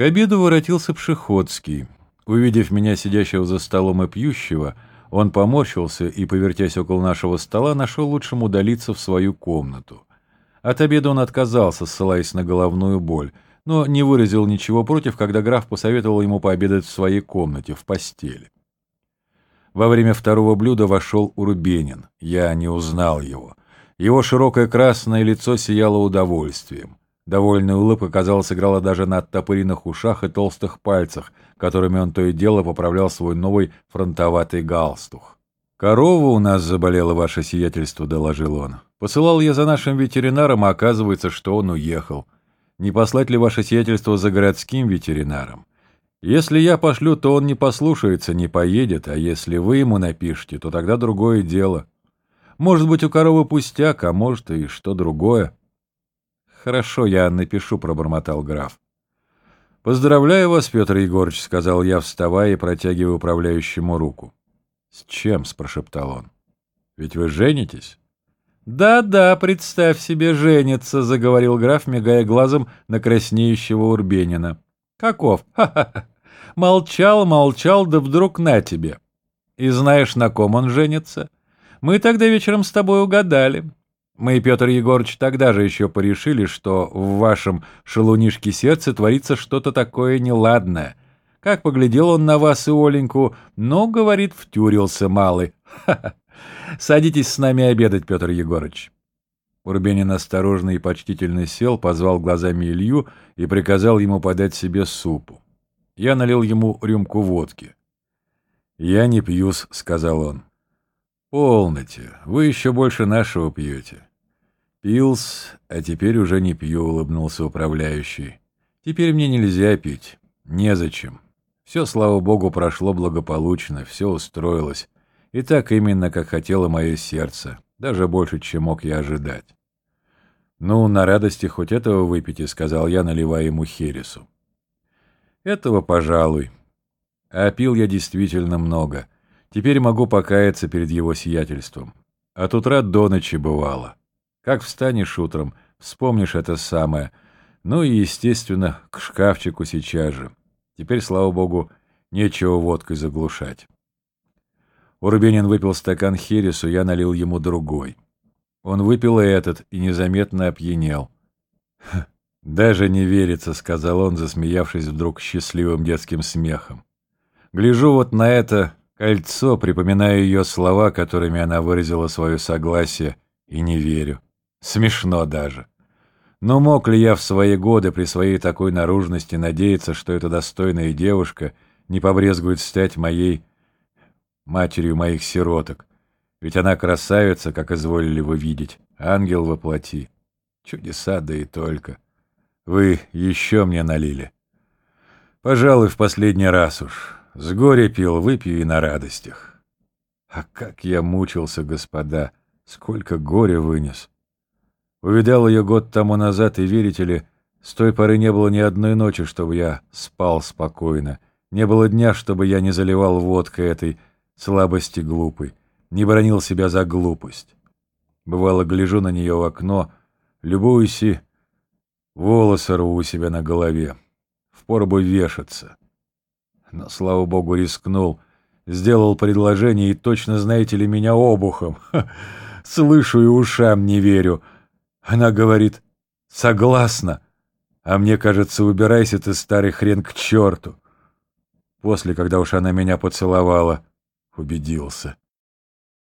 К обеду воротился Пшеходский. Увидев меня сидящего за столом и пьющего, он поморщился и, повертясь около нашего стола, нашел лучшим удалиться в свою комнату. От обеда он отказался, ссылаясь на головную боль, но не выразил ничего против, когда граф посоветовал ему пообедать в своей комнате, в постели. Во время второго блюда вошел Урбенин. Я не узнал его. Его широкое красное лицо сияло удовольствием. Довольная улыбка, казалось, играла даже на оттопыренных ушах и толстых пальцах, которыми он то и дело поправлял свой новый фронтоватый галстух. «Корова у нас заболела, ваше сиятельство», — доложил он. «Посылал я за нашим ветеринаром, а оказывается, что он уехал. Не послать ли ваше сиятельство за городским ветеринаром? Если я пошлю, то он не послушается, не поедет, а если вы ему напишете, то тогда другое дело. Может быть, у коровы пустяк, а может и что другое». «Хорошо, я напишу», — пробормотал граф. «Поздравляю вас, Петр Егорович», — сказал я, вставая и протягивая управляющему руку. «С чем?» — прошептал он. «Ведь вы женитесь?» «Да-да, представь себе, женится», — заговорил граф, мигая глазом на краснеющего Урбенина. «Каков? Ха-ха-ха! Молчал, молчал, да вдруг на тебе. И знаешь, на ком он женится? Мы тогда вечером с тобой угадали. Мы, Петр Егорович, тогда же еще порешили, что в вашем шалунишке сердце творится что-то такое неладное. Как поглядел он на вас и Оленьку, но, говорит, втюрился малый. Ха -ха. Садитесь с нами обедать, Петр Егорович. Урбенин осторожно и почтительно сел, позвал глазами Илью и приказал ему подать себе супу. Я налил ему рюмку водки. «Я не пьюсь», — сказал он. «Полноте, вы еще больше нашего пьете. «Пилс, а теперь уже не пью», — улыбнулся управляющий. «Теперь мне нельзя пить. Незачем. Все, слава богу, прошло благополучно, все устроилось. И так именно, как хотело мое сердце, даже больше, чем мог я ожидать». «Ну, на радости хоть этого выпейте», — сказал я, наливая ему хересу. «Этого, пожалуй. А пил я действительно много. Теперь могу покаяться перед его сиятельством. От утра до ночи бывало». Как встанешь утром, вспомнишь это самое. Ну и, естественно, к шкафчику сейчас же. Теперь, слава богу, нечего водкой заглушать. Урбенин выпил стакан хересу, я налил ему другой. Он выпил и этот, и незаметно опьянел. «Даже не верится», — сказал он, засмеявшись вдруг счастливым детским смехом. «Гляжу вот на это кольцо, припоминаю ее слова, которыми она выразила свое согласие, и не верю. Смешно даже. Но мог ли я в свои годы при своей такой наружности надеяться, что эта достойная девушка не побрезгует стать моей матерью моих сироток? Ведь она красавица, как изволили вы видеть, ангел во плоти. Чудеса, да и только. Вы еще мне налили. Пожалуй, в последний раз уж. С горя пил, выпью и на радостях. А как я мучился, господа, сколько горя вынес. Увидал ее год тому назад, и, верите ли, с той поры не было ни одной ночи, чтобы я спал спокойно. Не было дня, чтобы я не заливал водкой этой слабости глупой, не бронил себя за глупость. Бывало, гляжу на нее в окно, любуюсь и волосы рву у себя на голове. Впору бы вешаться. Но, слава богу, рискнул, сделал предложение, и точно, знаете ли, меня обухом. Ха, слышу и ушам не верю — она говорит «Согласна», а мне кажется, убирайся ты, старый хрен, к черту. После, когда уж она меня поцеловала, убедился.